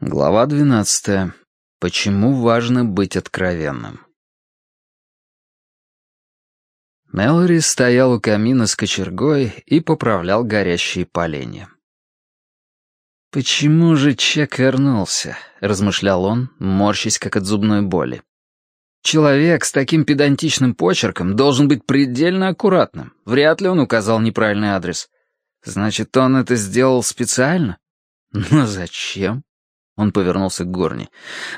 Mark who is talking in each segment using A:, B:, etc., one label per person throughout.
A: Глава двенадцатая. Почему важно быть откровенным? Мэлори стоял у камина с кочергой и поправлял горящие поленья. «Почему же Чек вернулся?» — размышлял он, морщась как от зубной боли. «Человек с таким педантичным почерком должен быть предельно аккуратным. Вряд ли он указал неправильный адрес. Значит, он это сделал специально? Но зачем?» Он повернулся к Горни.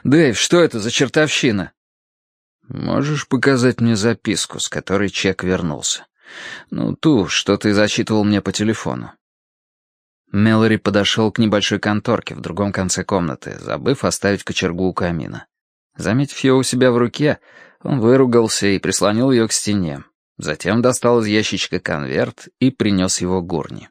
A: «Дэйв, что это за чертовщина?» «Можешь показать мне записку, с которой чек вернулся? Ну, ту, что ты зачитывал мне по телефону». Мелори подошел к небольшой конторке в другом конце комнаты, забыв оставить кочергу у камина. Заметив ее у себя в руке, он выругался и прислонил ее к стене. Затем достал из ящичка конверт и принес его Гурни.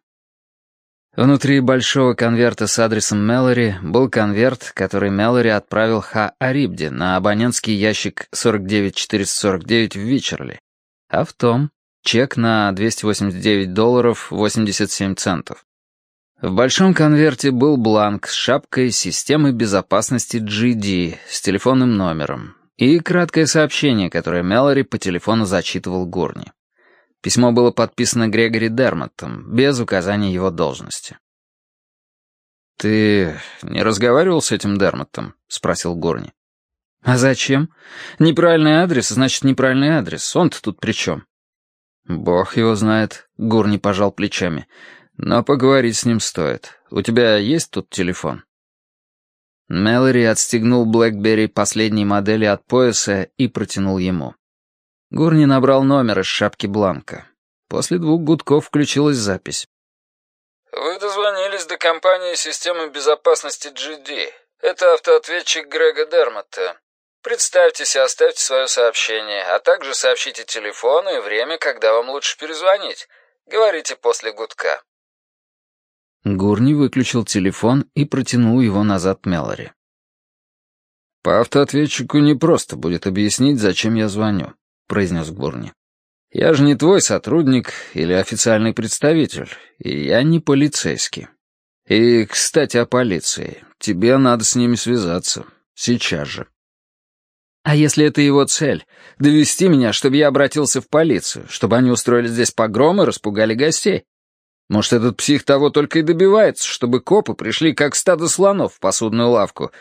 A: Внутри большого конверта с адресом Мэлори был конверт, который Мэлори отправил Ха Арибде на абонентский ящик 49449 в Вичерли, а в том чек на 289 долларов 87 центов. В большом конверте был бланк с шапкой системы безопасности GD с телефонным номером и краткое сообщение, которое Мэлори по телефону зачитывал Горни. Письмо было подписано Грегори Дермоттом, без указания его должности. «Ты не разговаривал с этим Дермоттом?» — спросил Горни. «А зачем? Неправильный адрес, значит, неправильный адрес. Он-то тут при чем?» «Бог его знает», — Горни пожал плечами. «Но поговорить с ним стоит. У тебя есть тут телефон?» Мэлори отстегнул Блэкберри последней модели от пояса и протянул ему. Гурни набрал номер из шапки бланка. После двух гудков включилась запись.
B: «Вы дозвонились до компании системы безопасности GD. Это автоответчик Грега Дермотта. Представьтесь и оставьте свое сообщение, а также сообщите телефон и время, когда вам лучше перезвонить. Говорите после гудка».
A: Гурни выключил телефон и протянул его назад Мелори. «По автоответчику не просто будет объяснить, зачем я звоню произнес Гурни. «Я же не твой сотрудник или официальный представитель, и я не полицейский. И, кстати, о полиции. Тебе надо с ними связаться. Сейчас же».
C: «А если это его цель? Довести меня, чтобы я обратился в полицию, чтобы они устроили здесь погром и распугали гостей? Может, этот псих того только и добивается, чтобы копы пришли как стадо слонов в посудную лавку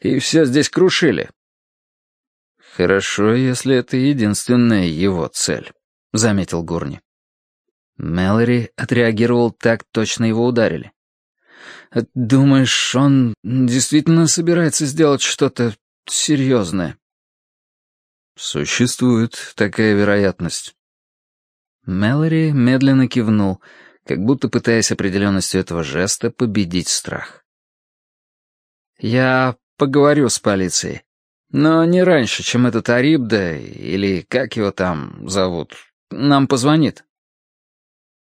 C: и все здесь крушили,
A: «Хорошо, если это единственная его цель», — заметил Гурни. Мэлори отреагировал так, точно его ударили.
C: «Думаешь, он действительно собирается сделать что-то серьезное?»
A: «Существует такая вероятность».
C: Мэлори медленно кивнул, как будто пытаясь определенностью этого жеста победить страх. «Я поговорю с полицией. Но не раньше, чем этот Арибда, или как его там зовут, нам позвонит».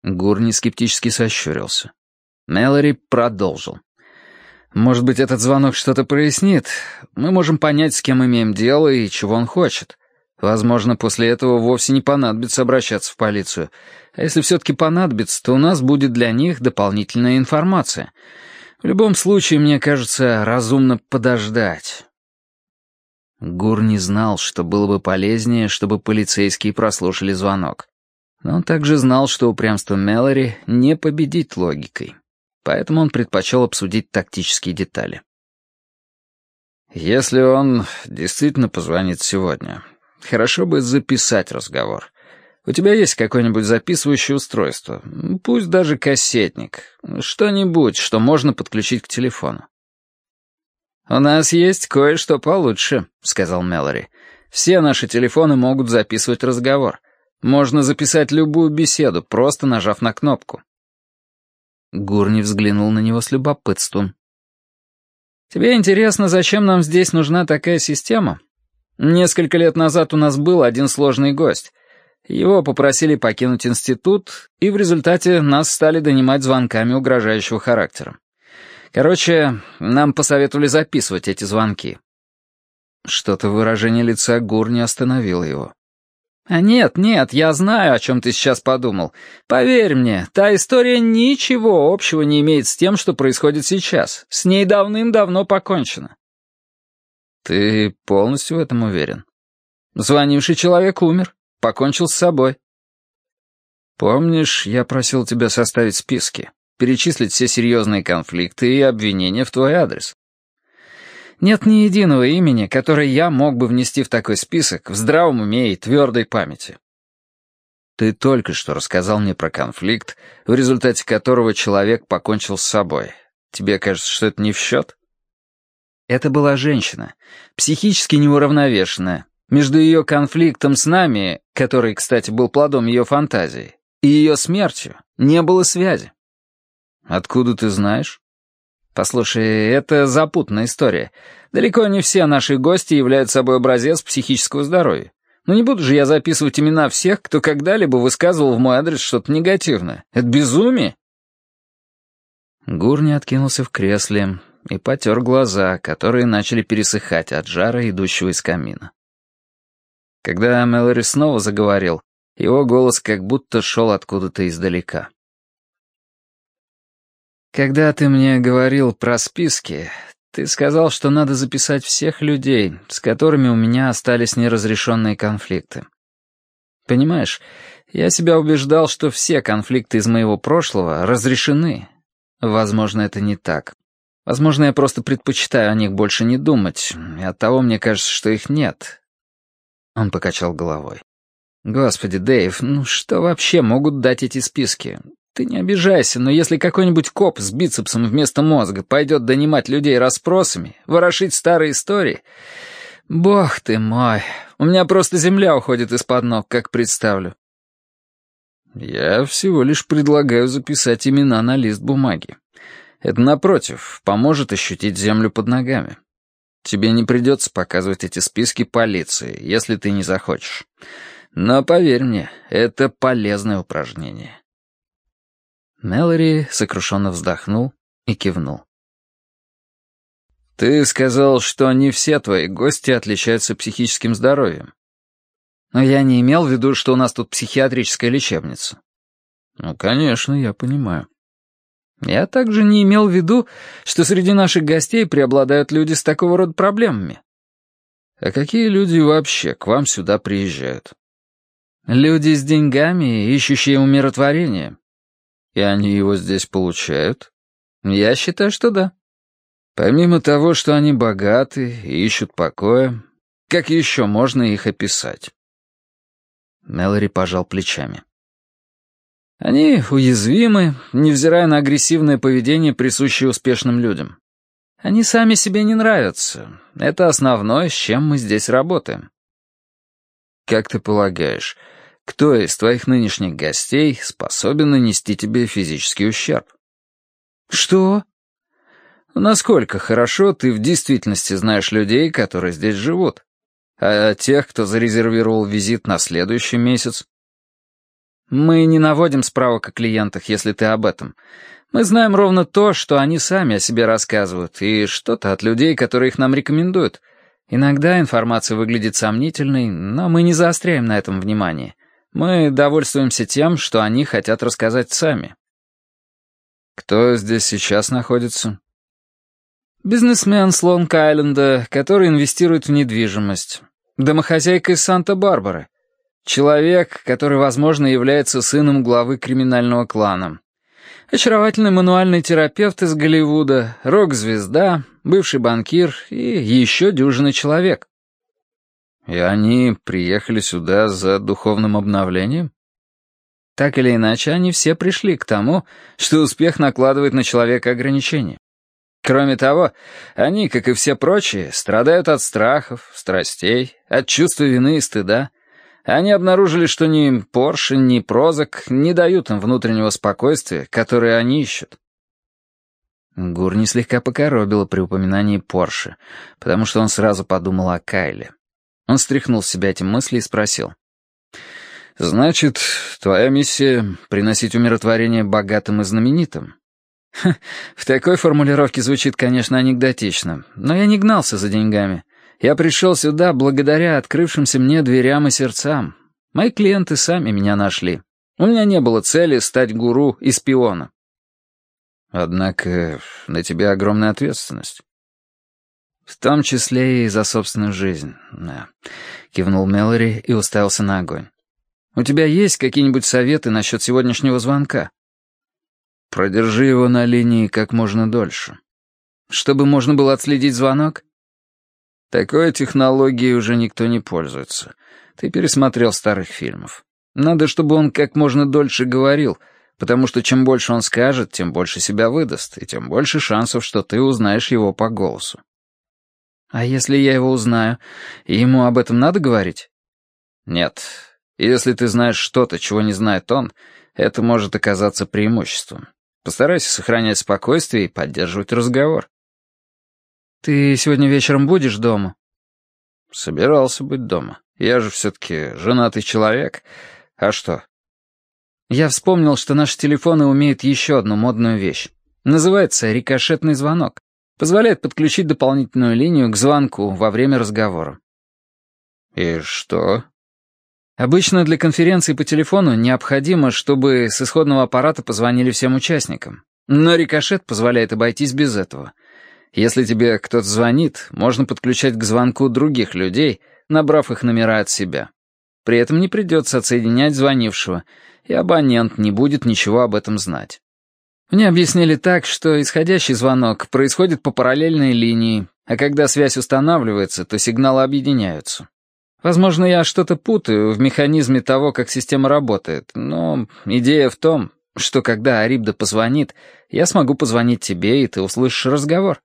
A: Гурни скептически сощурился. Мэлори продолжил.
C: «Может быть, этот звонок что-то прояснит? Мы можем понять, с кем имеем дело и чего он хочет. Возможно, после этого вовсе не понадобится обращаться в полицию. А если все-таки понадобится, то у нас будет для них дополнительная информация. В любом случае, мне кажется, разумно подождать.
A: Гур не знал, что было бы полезнее, чтобы полицейские прослушали звонок. Но он также знал, что упрямство Мэлори не победить логикой. Поэтому он предпочел обсудить тактические детали. «Если он действительно позвонит сегодня, хорошо бы записать разговор. У тебя есть какое-нибудь записывающее устройство? Пусть даже кассетник. Что-нибудь, что можно подключить к телефону.
C: «У нас есть кое-что получше», — сказал Мэлори. «Все наши телефоны могут записывать разговор. Можно записать любую беседу, просто нажав на кнопку».
A: Гурни взглянул на него с любопытством.
C: «Тебе интересно, зачем нам здесь нужна такая система? Несколько лет назад у нас был один сложный гость. Его попросили покинуть институт, и в результате нас стали донимать звонками угрожающего характера. Короче, нам посоветовали записывать эти звонки.
A: Что-то выражение лица Гур не остановило его. А нет, нет, я знаю, о чем ты сейчас подумал. Поверь мне, та история ничего общего не имеет с тем, что происходит сейчас. С ней давным-давно покончено. Ты полностью в этом уверен? Звонивший человек умер, покончил с собой. Помнишь, я просил тебя составить списки, перечислить все серьезные конфликты и обвинения в твой адрес? Нет ни единого имени, которое я мог бы внести в такой список в здравом уме и твердой памяти. Ты только что рассказал мне про конфликт, в результате которого человек покончил с собой. Тебе кажется, что это не в счет? Это была женщина, психически неуравновешенная. Между ее конфликтом с нами, который, кстати, был плодом ее фантазии, и ее смертью не было связи. Откуда ты знаешь? Послушай, это запутанная история. Далеко не все наши гости являются собой образец психического здоровья. Но не буду же я записывать имена всех, кто когда-либо высказывал в мой адрес что-то негативное. Это безумие. Гурни откинулся в кресле и потер глаза, которые начали пересыхать от жара, идущего из камина. Когда Мэлори снова заговорил, его голос как будто шел откуда-то издалека. Когда ты мне говорил про списки, ты сказал, что надо записать всех людей, с которыми у меня остались неразрешенные конфликты. Понимаешь, я себя убеждал, что все конфликты из моего прошлого разрешены. Возможно, это не так. Возможно, я просто предпочитаю о них больше не думать, и оттого мне кажется, что их нет. Он покачал головой. Господи, Дэйв, ну что вообще могут дать эти списки? Ты не обижайся, но если какой-нибудь коп с бицепсом вместо мозга пойдет донимать людей расспросами, ворошить старые истории... Бог ты мой, у меня просто земля уходит из-под ног, как представлю. Я всего лишь предлагаю записать имена на лист бумаги. Это, напротив, поможет ощутить землю под ногами. Тебе не придется показывать эти списки полиции, если ты не захочешь. Но поверь мне, это полезное упражнение. Мэлори сокрушенно вздохнул и кивнул. «Ты сказал, что не все твои гости отличаются психическим здоровьем. Но я не имел в виду, что у нас тут психиатрическая лечебница». «Ну, конечно, я понимаю». «Я также не имел в виду, что среди наших гостей преобладают люди с такого рода проблемами». «А какие люди вообще к вам сюда приезжают?» «Люди с деньгами, ищущие умиротворение. И они его здесь получают? Я считаю, что да. Помимо того, что они богаты и ищут покоя, как еще можно их описать? Мэлори пожал плечами. Они уязвимы, невзирая на агрессивное поведение, присущее успешным людям. Они сами себе не нравятся. Это основное, с чем мы здесь работаем. Как ты полагаешь, кто из твоих нынешних гостей способен нанести тебе физический ущерб? Что? Насколько хорошо ты в действительности знаешь людей, которые здесь живут? А тех, кто зарезервировал визит на следующий месяц? Мы не наводим справок о клиентах, если ты об этом. Мы знаем ровно то, что они сами о себе рассказывают, и что-то от людей, которые их нам рекомендуют. Иногда информация выглядит сомнительной, но мы не заостряем на этом внимание. Мы довольствуемся тем, что они хотят рассказать сами. Кто здесь сейчас находится? Бизнесмен с Лонг-Айленда, который инвестирует в недвижимость. Домохозяйка из Санта-Барбары. Человек, который, возможно, является сыном главы криминального клана. Очаровательный мануальный терапевт из Голливуда, рок-звезда, бывший банкир и еще дюжина человек. И они приехали сюда за духовным обновлением? Так или иначе, они все пришли к тому, что успех накладывает на человека ограничения. Кроме того, они, как и все прочие, страдают от страхов, страстей, от чувства вины и стыда. Они обнаружили, что ни Порше, ни Прозак не дают им внутреннего спокойствия, которое они ищут. Гурни слегка покоробило при упоминании Порше, потому что он сразу подумал о Кайле. Он стряхнул с себя эти мысли и спросил. «Значит, твоя миссия — приносить умиротворение богатым и знаменитым?» В такой формулировке звучит, конечно, анекдотично, но я не гнался за деньгами. Я пришел сюда благодаря открывшимся мне дверям и сердцам. Мои клиенты сами меня нашли. У меня не было цели стать гуру и спиона. Однако на тебе огромная ответственность. В том числе и за собственную жизнь, да. Кивнул Мэлори и уставился на огонь. У тебя есть какие-нибудь советы насчет сегодняшнего звонка? Продержи его на линии как можно дольше. Чтобы можно было отследить звонок? Такой технологией уже никто не пользуется. Ты пересмотрел старых фильмов. Надо, чтобы он как можно дольше говорил, потому что чем больше он скажет, тем больше себя выдаст, и тем больше шансов, что ты узнаешь его по голосу. А если я его узнаю, ему об этом надо говорить? Нет. Если ты знаешь что-то, чего не знает он, это может оказаться преимуществом. Постарайся сохранять спокойствие и поддерживать разговор. «Ты сегодня вечером будешь дома?» «Собирался быть дома. Я же все-таки женатый человек. А что?» Я вспомнил, что наши телефоны умеют еще одну модную вещь. Называется рикошетный звонок. Позволяет подключить дополнительную линию к звонку во время разговора. «И что?» Обычно для конференции по телефону необходимо, чтобы с исходного аппарата позвонили всем участникам. Но рикошет позволяет обойтись без этого — если тебе кто-то звонит, можно подключать к звонку других людей, набрав их номера от себя. При этом не придется отсоединять звонившего, и абонент не будет ничего об этом знать. Мне объяснили так, что исходящий звонок происходит по параллельной линии, а когда связь устанавливается, то сигналы объединяются. Возможно, я что-то путаю в механизме того, как система работает, но идея в том, что когда Арибда позвонит, я смогу позвонить тебе, и ты услышишь разговор.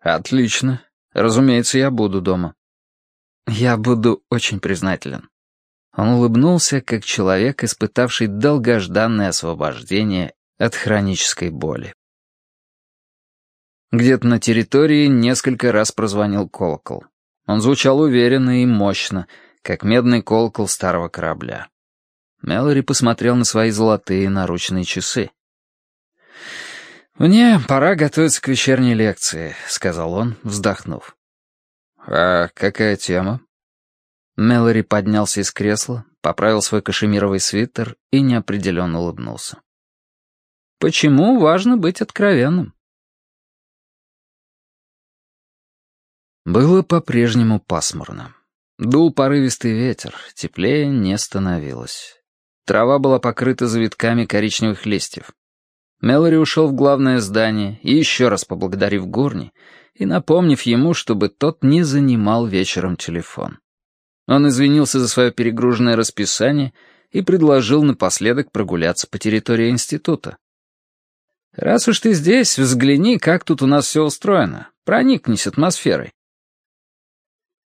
A: «Отлично. Разумеется, я буду дома». «Я буду очень признателен». Он улыбнулся, как человек, испытавший долгожданное освобождение от хронической боли. Где-то на территории несколько раз прозвонил колокол. Он звучал уверенно и мощно, как медный колокол старого корабля. Мэлори посмотрел на свои золотые наручные часы. «Мне пора готовиться к вечерней лекции», — сказал он, вздохнув. «А какая тема?» Мэлори поднялся из кресла, поправил свой кашемировый свитер и неопределенно улыбнулся. «Почему важно быть откровенным?» Было по-прежнему пасмурно. Дул порывистый ветер, теплее не становилось. Трава была покрыта завитками коричневых листьев. Мэлори ушел в главное здание и еще раз поблагодарив Гурни и напомнив ему, чтобы тот не занимал вечером телефон. Он извинился за свое перегруженное расписание и предложил напоследок прогуляться по территории института. «Раз уж ты здесь, взгляни, как тут у нас все устроено. Проникнись атмосферой».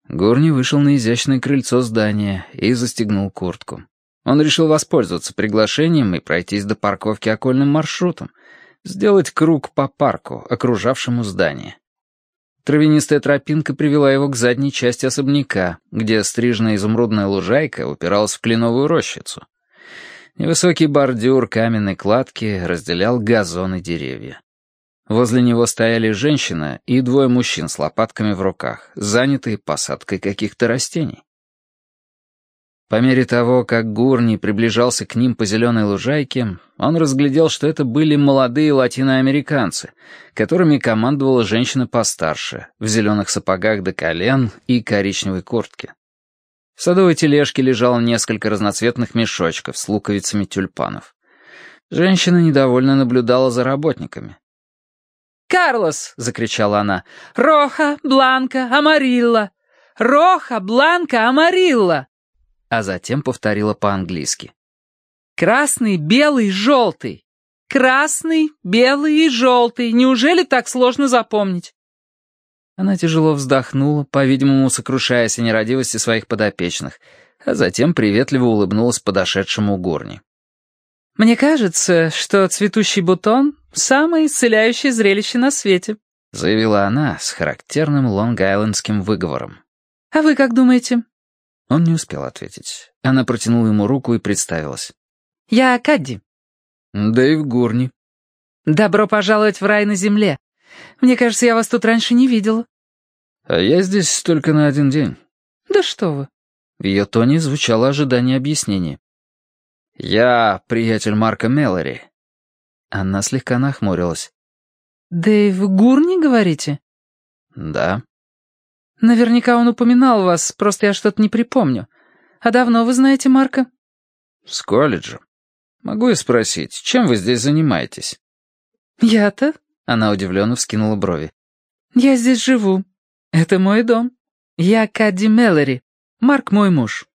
A: Гурни вышел на изящное крыльцо здания и застегнул куртку. Он решил воспользоваться приглашением и пройтись до парковки окольным маршрутом, сделать круг по парку, окружавшему здание. Травянистая тропинка привела его к задней части особняка, где стрижная изумрудная лужайка упиралась в кленовую рощицу. Невысокий бордюр каменной кладки разделял газон и деревья. Возле него стояли женщина и двое мужчин с лопатками в руках, занятые посадкой каких-то растений. По мере того, как Гурни приближался к ним по зеленой лужайке, он разглядел, что это были молодые латиноамериканцы, которыми командовала женщина постарше, в зеленых сапогах до колен и коричневой куртке. В садовой тележке лежало несколько разноцветных мешочков с луковицами тюльпанов. Женщина недовольно наблюдала за работниками.
D: «Карлос!» — закричала она. «Роха, Бланка, Амарилла! Роха, Бланка, Амарилла!»
A: а затем повторила по-английски.
D: «Красный, белый, желтый! Красный, белый и желтый! Неужели так сложно запомнить?»
A: Она тяжело вздохнула, по-видимому, сокрушаясь о нерадивости своих подопечных, а затем приветливо улыбнулась подошедшему горни.
D: «Мне кажется, что цветущий бутон — самое исцеляющее зрелище на свете»,
A: заявила она с характерным лонг-айлендским выговором.
D: «А вы как думаете?»
A: Он не успел ответить. Она протянула ему руку и представилась.
D: «Я Кадди».
A: «Дэйв Гурни».
D: «Добро пожаловать в рай на земле. Мне кажется, я вас тут раньше не видела».
A: «А я здесь только на один день».
D: «Да что вы».
A: В ее тоне звучало ожидание объяснения. «Я приятель Марка Меллори». Она слегка нахмурилась.
D: «Дэйв Гурни, говорите?»
A: «Да».
D: «Наверняка он упоминал вас, просто я что-то не припомню. А давно вы знаете Марка?»
A: «С колледжа. Могу я спросить, чем вы здесь занимаетесь?»
D: «Я-то?» — она удивленно вскинула брови. «Я здесь живу. Это мой дом. Я Кадди Меллори. Марк мой муж».